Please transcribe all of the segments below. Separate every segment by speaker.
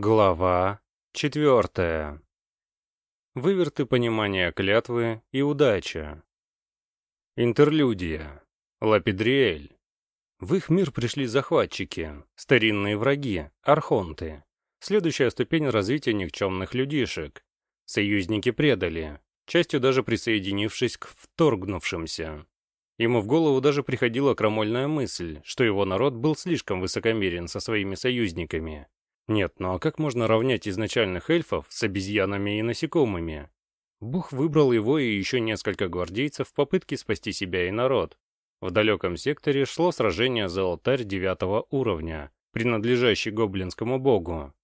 Speaker 1: Глава четвертая. Выверты понимания клятвы и удача. Интерлюдия. Лапидриэль. В их мир пришли захватчики, старинные враги, архонты. Следующая ступень развития никчемных людишек. Союзники предали, частью даже присоединившись к вторгнувшимся. Ему в голову даже приходила крамольная мысль, что его народ был слишком высокомерен со своими союзниками нет, ну а как можно равнять изначальных эльфов с обезьянами и насекомыми? Бог выбрал его и еще несколько гвардейцев в попытке спасти себя и народ. В далеком секторе шло сражение за алтарь девятого уровня, принадлежащий гоблинскому богу.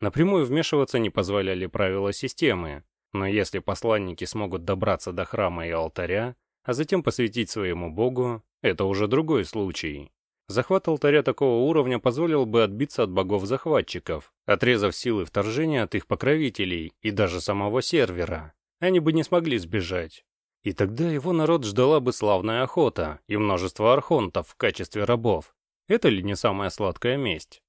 Speaker 1: Напрямую вмешиваться не позволяли правила системы, но если посланники смогут добраться до храма и алтаря, а затем посвятить своему богу, это уже другой случай. Захват алтаря такого уровня позволил бы отбиться от богов-захватчиков, отрезав силы вторжения от их покровителей и даже самого сервера. Они бы не смогли сбежать. И тогда его народ ждала бы славная охота и множество архонтов в качестве рабов. Это ли не самая сладкая месть?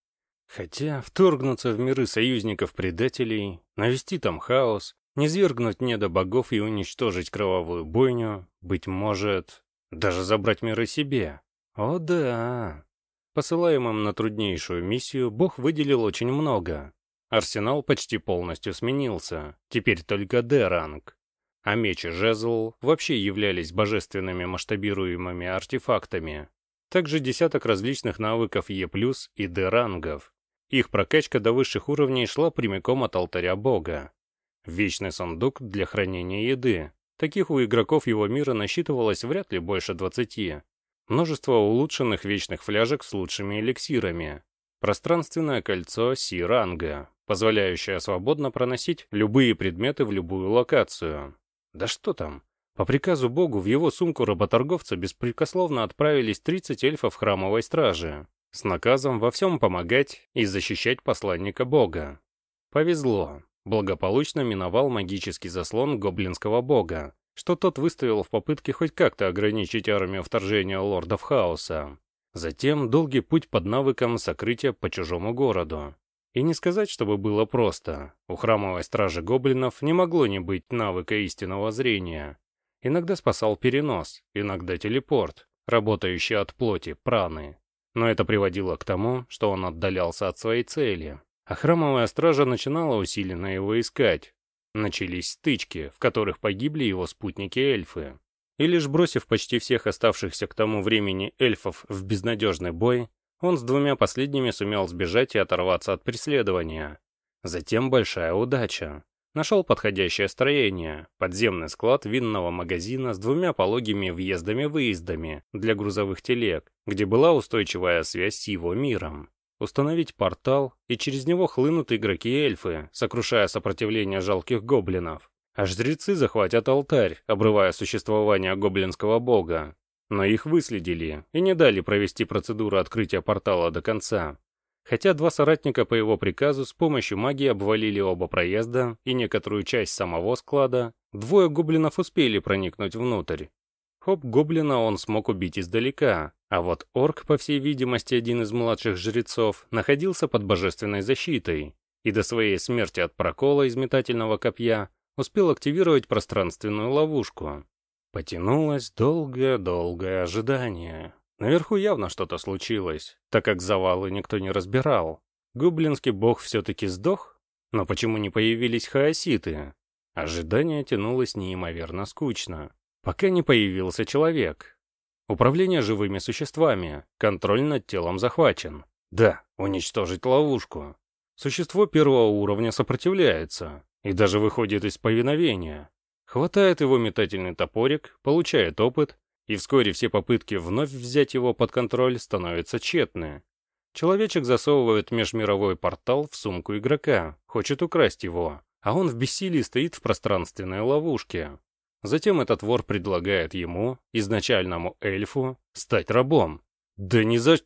Speaker 1: Хотя вторгнуться в миры союзников-предателей, навести там хаос, низвергнуть недо богов и уничтожить кровавую бойню, быть может, даже забрать миры себе, о да. Посылаемым на труднейшую миссию Бог выделил очень много. Арсенал почти полностью сменился, теперь только D-ранг. А меч и жезл вообще являлись божественными масштабируемыми артефактами. Также десяток различных навыков Е+, и D-рангов. Их прокачка до высших уровней шла прямиком от алтаря бога. Вечный сундук для хранения еды. Таких у игроков его мира насчитывалось вряд ли больше двадцати. Множество улучшенных вечных фляжек с лучшими эликсирами. Пространственное кольцо Си-ранга, позволяющее свободно проносить любые предметы в любую локацию. Да что там, по приказу богу в его сумку работорговца беспрекословно отправились 30 эльфов храмовой стражи с наказом во всем помогать и защищать посланника бога. Повезло, благополучно миновал магический заслон гоблинского бога, что тот выставил в попытке хоть как-то ограничить армию вторжения лордов хаоса. Затем долгий путь под навыком сокрытия по чужому городу. И не сказать, чтобы было просто. У храмовой стражи гоблинов не могло не быть навыка истинного зрения. Иногда спасал перенос, иногда телепорт, работающий от плоти, праны. Но это приводило к тому, что он отдалялся от своей цели. А храмовая стража начинала усиленно его искать, Начались стычки, в которых погибли его спутники-эльфы. И лишь бросив почти всех оставшихся к тому времени эльфов в безнадежный бой, он с двумя последними сумел сбежать и оторваться от преследования. Затем большая удача. Нашел подходящее строение, подземный склад винного магазина с двумя пологими въездами-выездами для грузовых телег, где была устойчивая связь с его миром установить портал, и через него хлынут игроки-эльфы, сокрушая сопротивление жалких гоблинов. А жрецы захватят алтарь, обрывая существование гоблинского бога. Но их выследили и не дали провести процедуру открытия портала до конца. Хотя два соратника по его приказу с помощью магии обвалили оба проезда и некоторую часть самого склада, двое гоблинов успели проникнуть внутрь. Хоп-гоблина он смог убить издалека, а вот орк, по всей видимости, один из младших жрецов, находился под божественной защитой и до своей смерти от прокола из метательного копья успел активировать пространственную ловушку. Потянулось долгое-долгое ожидание. Наверху явно что-то случилось, так как завалы никто не разбирал. Гоблинский бог все-таки сдох? Но почему не появились хаоситы? Ожидание тянулось неимоверно скучно пока не появился человек. Управление живыми существами, контроль над телом захвачен. Да, уничтожить ловушку. Существо первого уровня сопротивляется и даже выходит из повиновения. Хватает его метательный топорик, получает опыт, и вскоре все попытки вновь взять его под контроль становятся тщетны. Человечек засовывает межмировой портал в сумку игрока, хочет украсть его, а он в бессилии стоит в пространственной ловушке, Затем этот вор предлагает ему, изначальному эльфу, стать рабом. Да не за...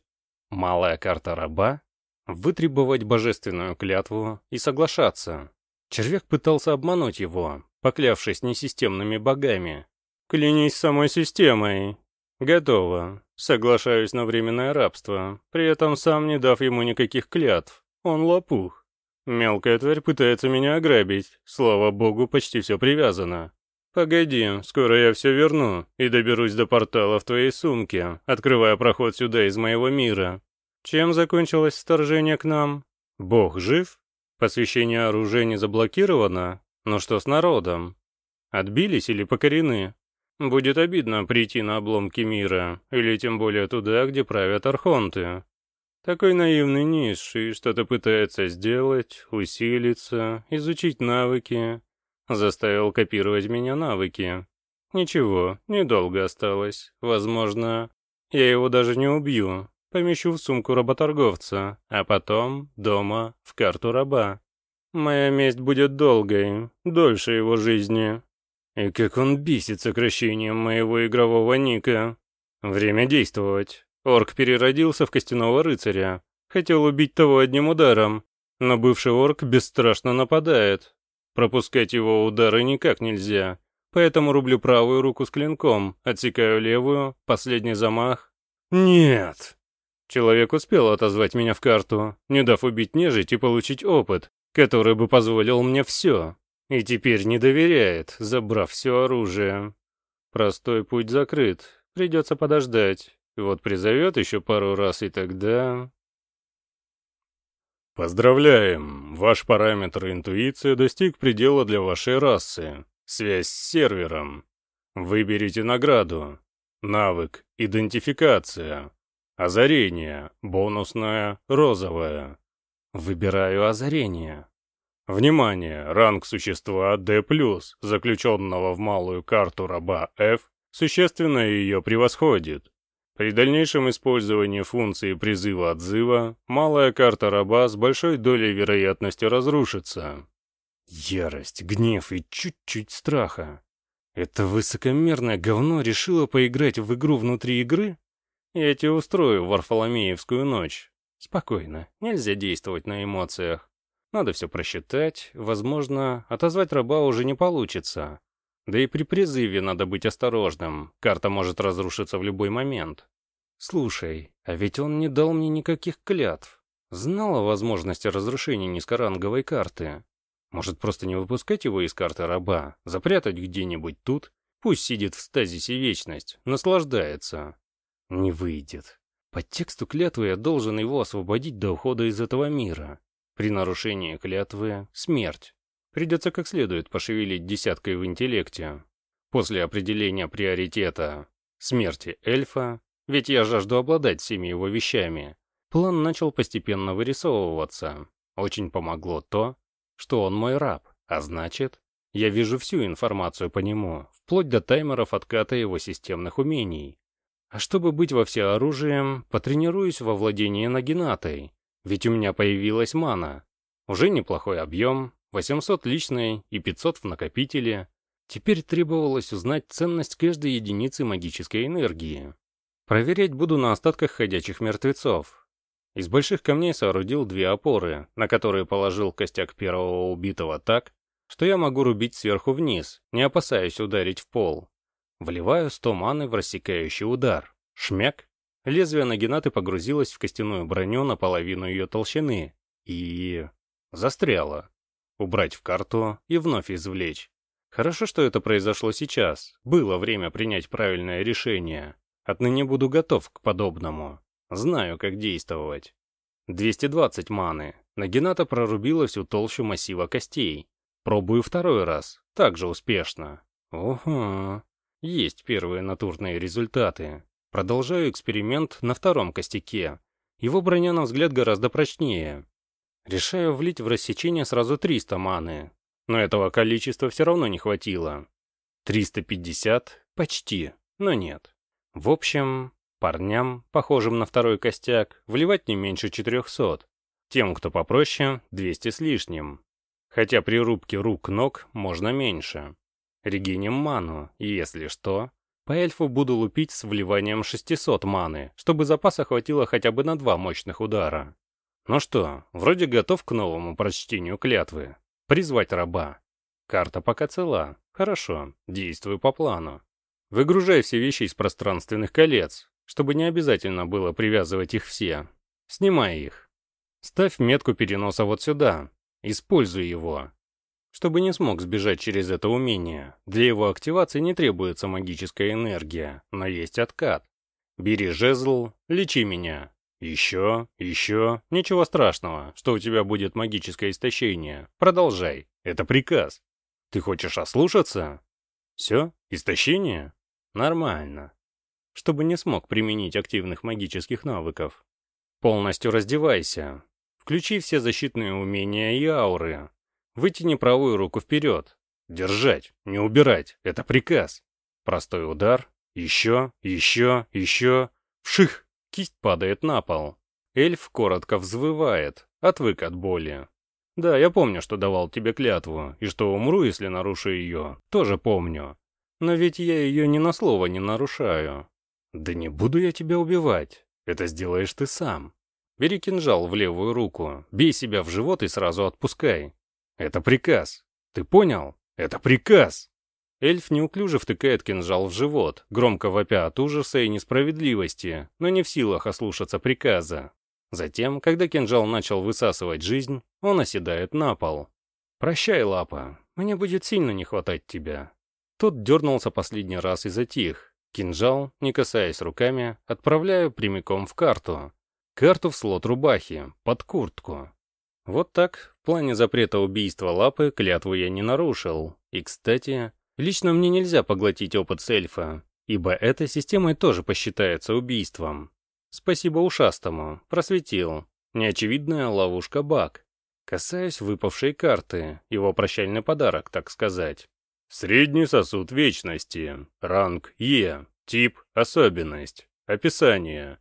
Speaker 1: Малая карта раба? Вытребовать божественную клятву и соглашаться. Червяк пытался обмануть его, поклявшись несистемными богами. «Клянись самой системой». «Готово. Соглашаюсь на временное рабство, при этом сам не дав ему никаких клятв. Он лопух. Мелкая тварь пытается меня ограбить. Слава богу, почти все привязано. Погоди, скоро я все верну и доберусь до портала в твоей сумке, открывая проход сюда из моего мира. Чем закончилось вторжение к нам? Бог жив? Посвящение оружия не заблокировано? Но что с народом? Отбились или покорены? Будет обидно прийти на обломки мира, или тем более туда, где правят архонты. Такой наивный низший что-то пытается сделать, усилиться, изучить навыки. Заставил копировать меня навыки. Ничего, недолго осталось. Возможно, я его даже не убью. Помещу в сумку работорговца, а потом, дома, в карту раба. Моя месть будет долгой, дольше его жизни. И как он бесит сокращением моего игрового ника. Время действовать. Орк переродился в костяного рыцаря. Хотел убить того одним ударом. Но бывший орк бесстрашно нападает. Пропускать его удары никак нельзя. Поэтому рублю правую руку с клинком, отсекаю левую, последний замах. Нет! Человек успел отозвать меня в карту, не дав убить нежить и получить опыт, который бы позволил мне все. И теперь не доверяет, забрав все оружие. Простой путь закрыт, придется подождать. Вот призовет еще пару раз, и тогда... Поздравляем! Ваш параметр интуиция достиг предела для вашей расы. Связь с сервером. Выберите награду. Навык «Идентификация». Озарение. Бонусное. Розовое. Выбираю озарение. Внимание! Ранг существа D+, заключенного в малую карту раба F, существенно ее превосходит. При дальнейшем использовании функции призыва-отзыва, малая карта раба с большой долей вероятности разрушится. Ярость, гнев и чуть-чуть страха. Это высокомерное говно решило поиграть в игру внутри игры? Я тебе устрою Варфоломеевскую ночь. Спокойно, нельзя действовать на эмоциях. Надо все просчитать, возможно, отозвать раба уже не получится. Да и при призыве надо быть осторожным, карта может разрушиться в любой момент. Слушай, а ведь он не дал мне никаких клятв. Знал о возможности разрушения низкоранговой карты. Может, просто не выпускать его из карты раба, запрятать где-нибудь тут? Пусть сидит в стазисе вечность, наслаждается. Не выйдет. По тексту клятвы я должен его освободить до ухода из этого мира. При нарушении клятвы — смерть. Придется как следует пошевелить десяткой в интеллекте. После определения приоритета смерти эльфа, ведь я жажду обладать всеми его вещами, план начал постепенно вырисовываться. Очень помогло то, что он мой раб, а значит, я вижу всю информацию по нему, вплоть до таймеров отката его системных умений. А чтобы быть во всеоружием, потренируюсь во владении нагинатой, ведь у меня появилась мана. Уже неплохой объем, 800 личной и 500 в накопителе. Теперь требовалось узнать ценность каждой единицы магической энергии. Проверять буду на остатках ходячих мертвецов. Из больших камней соорудил две опоры, на которые положил костяк первого убитого так, что я могу рубить сверху вниз, не опасаясь ударить в пол. Вливаю 100 маны в рассекающий удар. Шмяк. Лезвие нагинаты погрузилось в костяную броню наполовину ее толщины и... застряло. Убрать в карту и вновь извлечь. Хорошо, что это произошло сейчас. Было время принять правильное решение. Отныне буду готов к подобному. Знаю, как действовать. 220 маны. Нагината прорубила всю толщу массива костей. Пробую второй раз. Также успешно. Ого. Есть первые натурные результаты. Продолжаю эксперимент на втором костяке. Его броня, на взгляд, гораздо прочнее. Решаю влить в рассечение сразу 300 маны. Но этого количества все равно не хватило. 350? Почти, но нет. В общем, парням, похожим на второй костяк, вливать не меньше 400. Тем, кто попроще, 200 с лишним. Хотя при рубке рук-ног можно меньше. Регенем ману, если что, по эльфу буду лупить с вливанием 600 маны, чтобы запаса хватило хотя бы на два мощных удара. Ну что, вроде готов к новому прочтению клятвы. Призвать раба. Карта пока цела. Хорошо, действую по плану. Выгружай все вещи из пространственных колец, чтобы не обязательно было привязывать их все. Снимай их. Ставь метку переноса вот сюда. Используй его. Чтобы не смог сбежать через это умение, для его активации не требуется магическая энергия, но есть откат. Бери жезл, лечи меня. Еще, еще, ничего страшного, что у тебя будет магическое истощение. Продолжай, это приказ. Ты хочешь ослушаться? Все, истощение? Нормально. Чтобы не смог применить активных магических навыков. Полностью раздевайся. Включи все защитные умения и ауры. Вытяни правую руку вперед. Держать, не убирать, это приказ. Простой удар, еще, еще, еще. Вших! Кисть падает на пол. Эльф коротко взвывает, отвык от боли. Да, я помню, что давал тебе клятву, и что умру, если нарушу ее, тоже помню. Но ведь я ее ни на слово не нарушаю. Да не буду я тебя убивать, это сделаешь ты сам. Бери кинжал в левую руку, бей себя в живот и сразу отпускай. Это приказ. Ты понял? Это приказ. Эльф неуклюже втыкает кинжал в живот, громко вопя от ужаса и несправедливости, но не в силах ослушаться приказа. Затем, когда кинжал начал высасывать жизнь, он оседает на пол. «Прощай, лапа, мне будет сильно не хватать тебя». Тот дернулся последний раз и затих. Кинжал, не касаясь руками, отправляю прямиком в карту. Карту в слот рубахи, под куртку. Вот так, в плане запрета убийства лапы, клятву я не нарушил. И, кстати, Лично мне нельзя поглотить опыт с ибо эта системой тоже посчитается убийством. Спасибо ушастому, просветил. Неочевидная ловушка-баг. Касаюсь выпавшей карты, его прощальный подарок, так сказать. Средний сосуд вечности. Ранг Е. Тип особенность. Описание.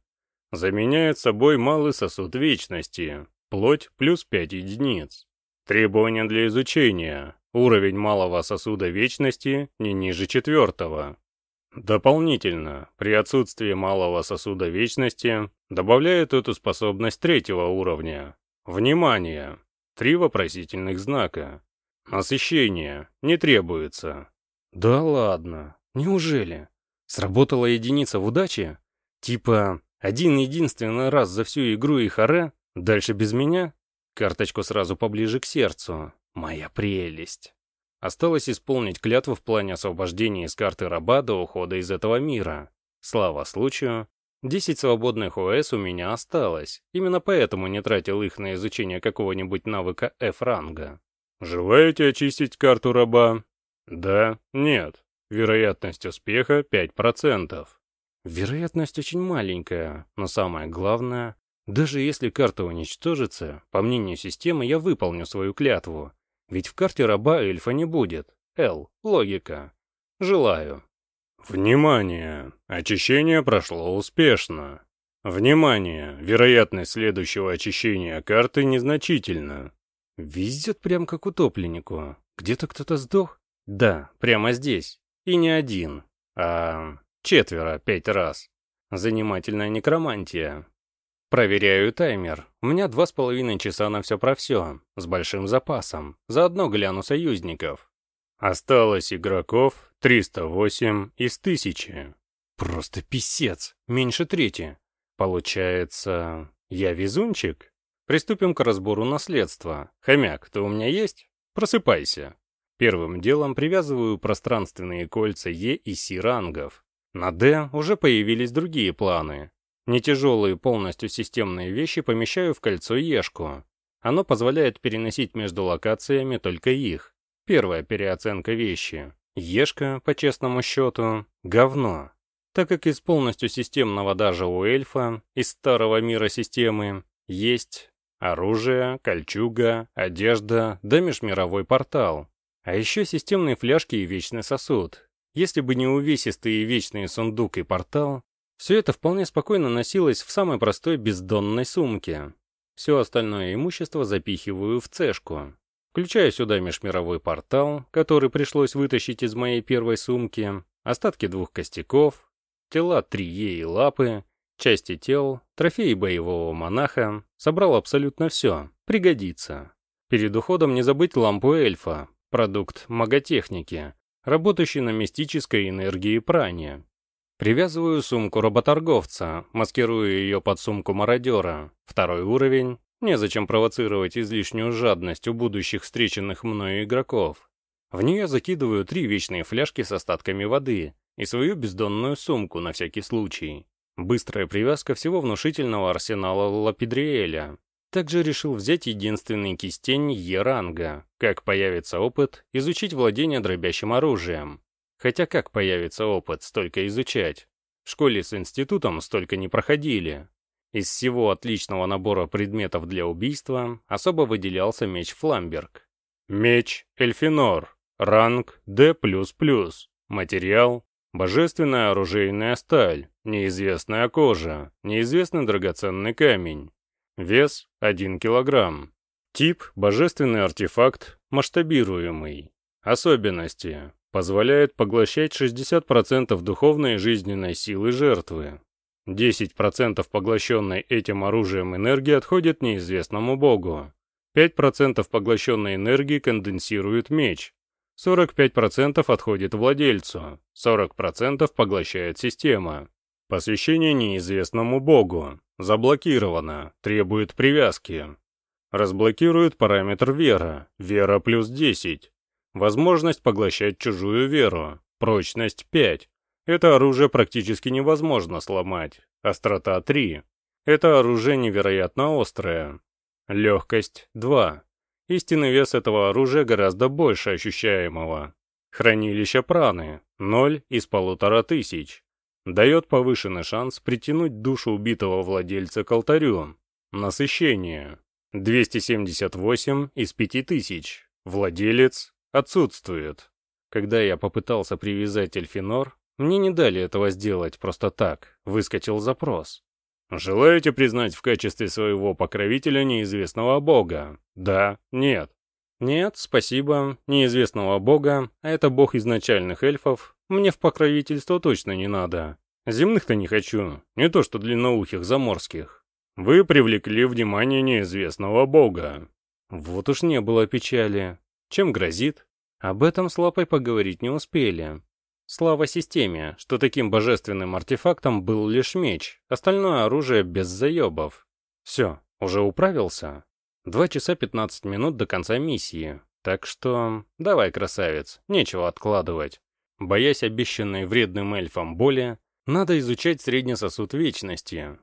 Speaker 1: Заменяет собой малый сосуд вечности. Плоть плюс 5 единиц. Требования для изучения. Уровень малого сосуда вечности не ниже четвертого. Дополнительно, при отсутствии малого сосуда вечности, добавляют эту способность третьего уровня. Внимание! Три вопросительных знака. Насыщение не требуется. Да ладно, неужели? Сработала единица в удаче? Типа, один единственный раз за всю игру и харе? Дальше без меня? Карточку сразу поближе к сердцу. Моя прелесть. Осталось исполнить клятву в плане освобождения из карты раба до ухода из этого мира. Слава случаю, 10 свободных ОС у меня осталось, именно поэтому не тратил их на изучение какого-нибудь навыка F-ранга. Желаете очистить карту раба? Да, нет. Вероятность успеха 5%. Вероятность очень маленькая, но самое главное, даже если карта уничтожится, по мнению системы я выполню свою клятву, ведь в карте раба эльфа не будет. Л. Логика. Желаю. Внимание! Очищение прошло успешно. Внимание! Вероятность следующего очищения карты незначительна. Везет прям как утопленнику. Где-то кто-то сдох? Да, прямо здесь. И не один, а четверо пять раз. Занимательная некромантия. Проверяю таймер. У меня два с половиной часа на все про все, с большим запасом. Заодно гляну союзников. Осталось игроков 308 из тысячи. Просто писец, меньше трети. Получается, я везунчик? Приступим к разбору наследства. Хомяк, ты у меня есть? Просыпайся. Первым делом привязываю пространственные кольца Е и Си рангов. На Д уже появились другие планы. Нетяжелые полностью системные вещи помещаю в кольцо Ешку. Оно позволяет переносить между локациями только их. Первая переоценка вещи. Ешка, по честному счету, говно. Так как из полностью системного даже у эльфа, из старого мира системы, есть оружие, кольчуга, одежда, да межмировой портал. А еще системные фляжки и вечный сосуд. Если бы не увесистый и вечный сундук и портал, все это вполне спокойно носилось в самой простой бездонной сумке. Все остальное имущество запихиваю в цешку. Включаю сюда межмировой портал, который пришлось вытащить из моей первой сумки, остатки двух костяков, тела трие и лапы, части тел, трофеи боевого монаха, собрал абсолютно все, пригодится. Перед уходом не забыть лампу эльфа, продукт маготехники, работающий на мистической энергии прани. Привязываю сумку работорговца, маскирую ее под сумку мародера. Второй уровень, Незачем провоцировать излишнюю жадность у будущих встреченных мною игроков. В нее закидываю три вечные фляжки с остатками воды и свою бездонную сумку на всякий случай. Быстрая привязка всего внушительного арсенала Лапидриэля. Также решил взять единственный кистень Е-ранга. Как появится опыт, изучить владение дробящим оружием. Хотя как появится опыт, столько изучать. В школе с институтом столько не проходили. Из всего отличного набора предметов для убийства особо выделялся меч Фламберг. Меч Эльфинор. Ранг D++. Материал Божественная оружейная сталь, неизвестная кожа, неизвестный драгоценный камень. Вес 1 килограмм. Тип – божественный артефакт, масштабируемый. Особенности позволяет поглощать 60% духовной жизненной силы жертвы. 10% поглощенной этим оружием энергии отходит неизвестному богу. 5% поглощенной энергии конденсирует меч. 45% отходит владельцу. 40% поглощает система. Посвящение неизвестному богу. Заблокировано. Требует привязки. Разблокирует параметр вера. Вера плюс 10. Возможность поглощать чужую веру. Прочность 5. Это оружие практически невозможно сломать. Острота 3. Это оружие невероятно острое. Легкость 2. Истинный вес этого оружия гораздо больше ощущаемого. Хранилище праны – 0 из полутора тысяч. Дает повышенный шанс притянуть душу убитого владельца к алтарю. Насыщение – 278 из 5000. Владелец Отсутствует. Когда я попытался привязать Эльфинор, мне не дали этого сделать просто так, выскочил запрос. Желаете признать в качестве своего покровителя неизвестного бога? Да, нет. Нет, спасибо, неизвестного бога, а это бог изначальных эльфов, мне в покровительство точно не надо. Земных-то не хочу, не то что длинноухих заморских. Вы привлекли внимание неизвестного бога. Вот уж не было печали. Чем грозит? Об этом с Лапой поговорить не успели. Слава системе, что таким божественным артефактом был лишь меч, остальное оружие без заебов. Все, уже управился? Два часа пятнадцать минут до конца миссии. Так что, давай, красавец, нечего откладывать. Боясь обещанной вредным эльфам боли, надо изучать средний сосуд вечности.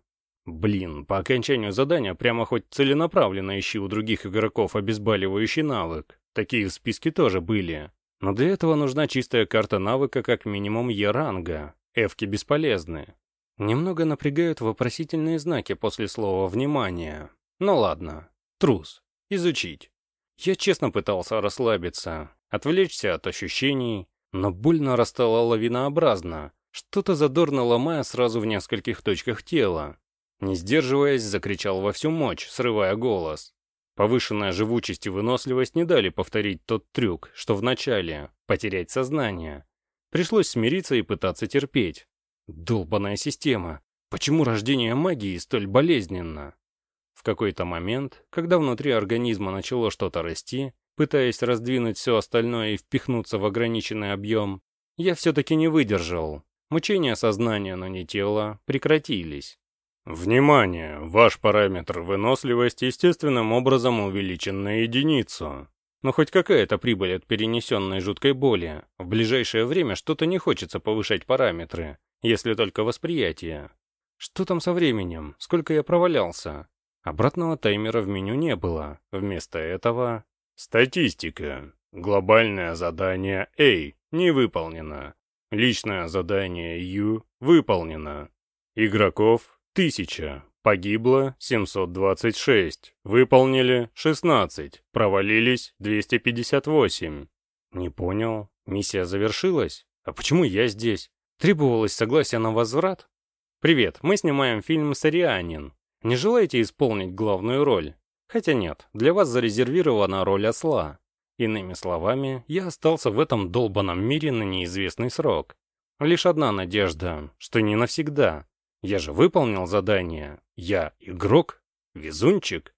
Speaker 1: Блин, по окончанию задания прямо хоть целенаправленно ищи у других игроков обезболивающий навык. Такие в списке тоже были. Но для этого нужна чистая карта навыка как минимум Е-ранга. Эвки бесполезны. Немного напрягают вопросительные знаки после слова «внимание». Ну ладно. Трус. Изучить. Я честно пытался расслабиться, отвлечься от ощущений, но боль нарастала лавинообразно, что-то задорно ломая сразу в нескольких точках тела. Не сдерживаясь, закричал во всю мощь, срывая голос. Повышенная живучесть и выносливость не дали повторить тот трюк, что в начале — потерять сознание. Пришлось смириться и пытаться терпеть. Долбаная система. Почему рождение магии столь болезненно? В какой-то момент, когда внутри организма начало что-то расти, пытаясь раздвинуть все остальное и впихнуться в ограниченный объем, я все-таки не выдержал. Мучения сознания, но не тела, прекратились. Внимание! Ваш параметр выносливости естественным образом увеличен на единицу. Но хоть какая-то прибыль от перенесенной жуткой боли. В ближайшее время что-то не хочется повышать параметры, если только восприятие. Что там со временем? Сколько я провалялся? Обратного таймера в меню не было. Вместо этого... Статистика. Глобальное задание A не выполнено. Личное задание U выполнено. Игроков Тысяча. Погибло 726. Выполнили 16. Провалились 258. Не понял. Миссия завершилась? А почему я здесь? Требовалось согласие на возврат? Привет, мы снимаем фильм «Сарианин». Не желаете исполнить главную роль? Хотя нет, для вас зарезервирована роль осла. Иными словами, я остался в этом долбанном мире на неизвестный срок. Лишь одна надежда, что не навсегда. Я же выполнил задание. Я игрок? Везунчик?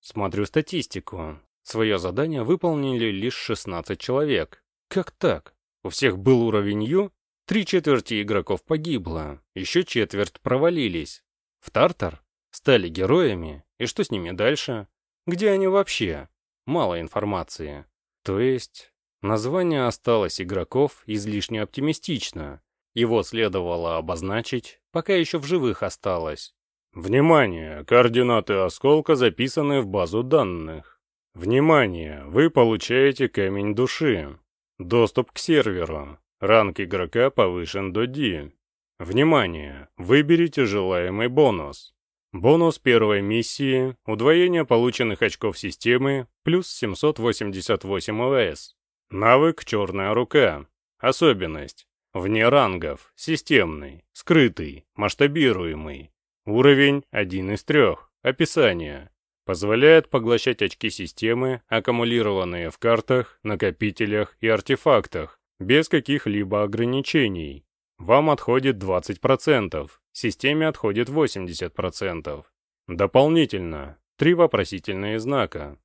Speaker 1: Смотрю статистику. Свое задание выполнили лишь 16 человек. Как так? У всех был уровень Ю? Три четверти игроков погибло. Еще четверть провалились. В Тартар? Стали героями? И что с ними дальше? Где они вообще? Мало информации. То есть, название осталось игроков излишне оптимистично. Его следовало обозначить, пока еще в живых осталось. Внимание! Координаты осколка записаны в базу данных. Внимание! Вы получаете камень души. Доступ к серверу. Ранг игрока повышен до D. Внимание! Выберите желаемый бонус. Бонус первой миссии – удвоение полученных очков системы плюс 788 ОС. Навык «Черная рука». Особенность. Вне рангов. Системный. Скрытый. Масштабируемый. Уровень 1 из 3. Описание. Позволяет поглощать очки системы, аккумулированные в картах, накопителях и артефактах, без каких-либо ограничений. Вам отходит 20%, системе отходит 80%. Дополнительно, три вопросительные знака.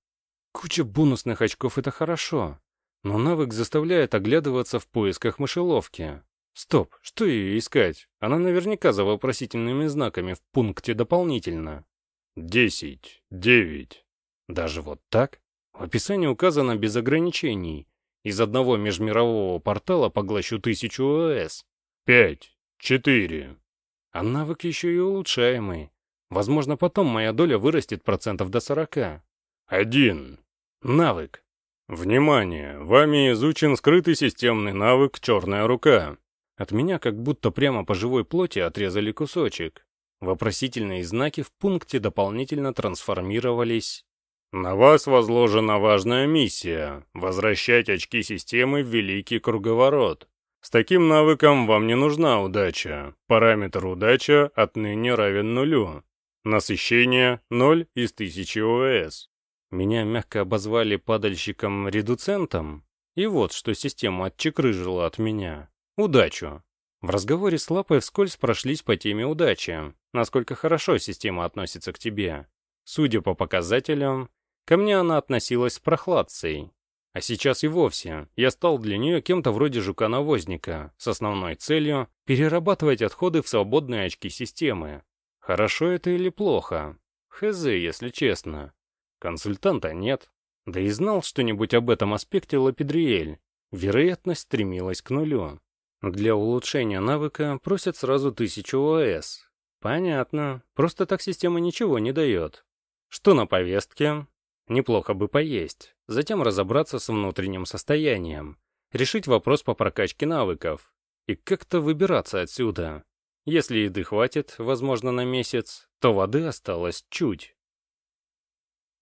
Speaker 1: Куча бонусных очков — это хорошо, но навык заставляет оглядываться в поисках мышеловки. Стоп, что ее искать? Она наверняка за вопросительными знаками в пункте дополнительно. Десять, девять. Даже вот так? В описании указано без ограничений. Из одного межмирового портала поглощу тысячу ОС. Пять. Четыре. А навык еще и улучшаемый. Возможно, потом моя доля вырастет процентов до сорока. Один. Навык. Внимание! Вами изучен скрытый системный навык «Черная рука». От меня как будто прямо по живой плоти отрезали кусочек. Вопросительные знаки в пункте дополнительно трансформировались. На вас возложена важная миссия — возвращать очки системы в Великий Круговорот. С таким навыком вам не нужна удача. Параметр удача отныне равен нулю. Насыщение 0 из 1000 ОС. Меня мягко обозвали падальщиком-редуцентом. И вот что система отчекрыжила от меня. Удачу. В разговоре с Лапой вскользь прошлись по теме удачи. Насколько хорошо система относится к тебе. Судя по показателям, ко мне она относилась с прохладцей. А сейчас и вовсе я стал для нее кем-то вроде жука-навозника, с основной целью перерабатывать отходы в свободные очки системы. Хорошо это или плохо? Хз, если честно. Консультанта нет. Да и знал что-нибудь об этом аспекте Лапидриэль. Вероятность стремилась к нулю. Для улучшения навыка просят сразу 1000 ОС. Понятно. Просто так система ничего не дает. Что на повестке? Неплохо бы поесть, затем разобраться с внутренним состоянием, решить вопрос по прокачке навыков и как-то выбираться отсюда. Если еды хватит, возможно, на месяц, то воды осталось чуть.